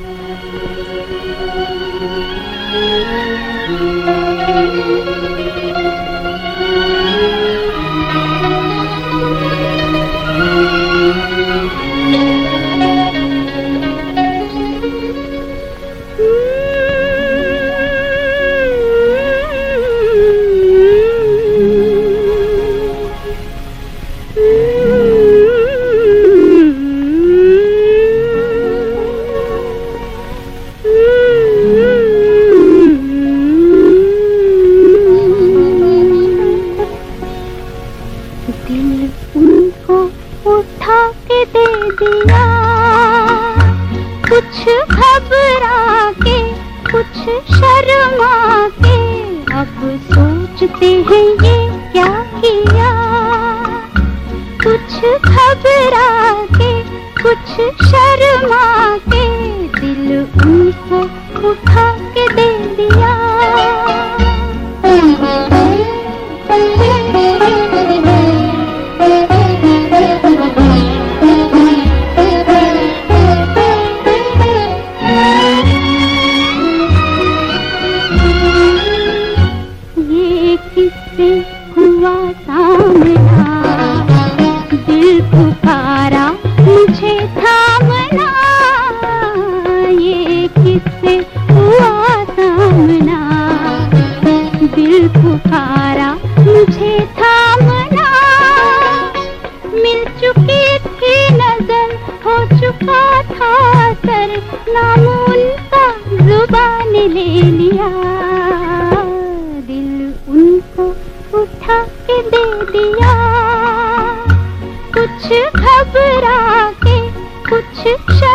दिल हैं ये क्या किया? कुछ घबरा के कुछ शर्मा के दिल उनको उठा पुकारा, मुझे थामना। मिल चुकी थी नज़र, हो चुका था सर नाम उनका ज़ुबान ले लिया। दिल उनको उठा के दे दिया। कुछ घबरा के, कुछ शर्मा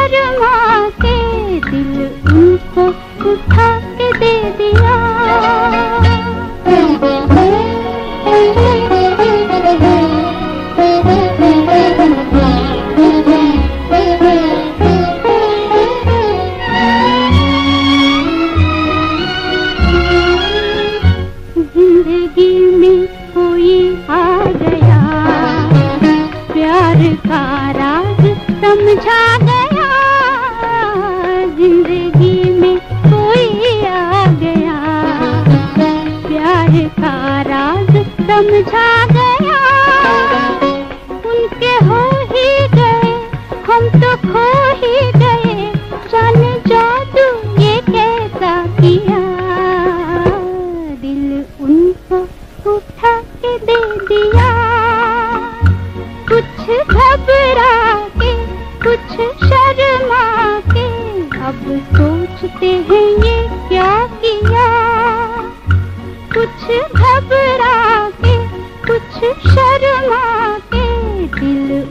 कोई आ गया। प्यार का राज समझा गया। ज़िंदगी में कोई आ गया। प्यार का राज समझा गया। दिया। कुछ घबरा के कुछ शर्मा के अब सोचते हैं ये क्या किया। कुछ घबरा के कुछ शर्मा के दिल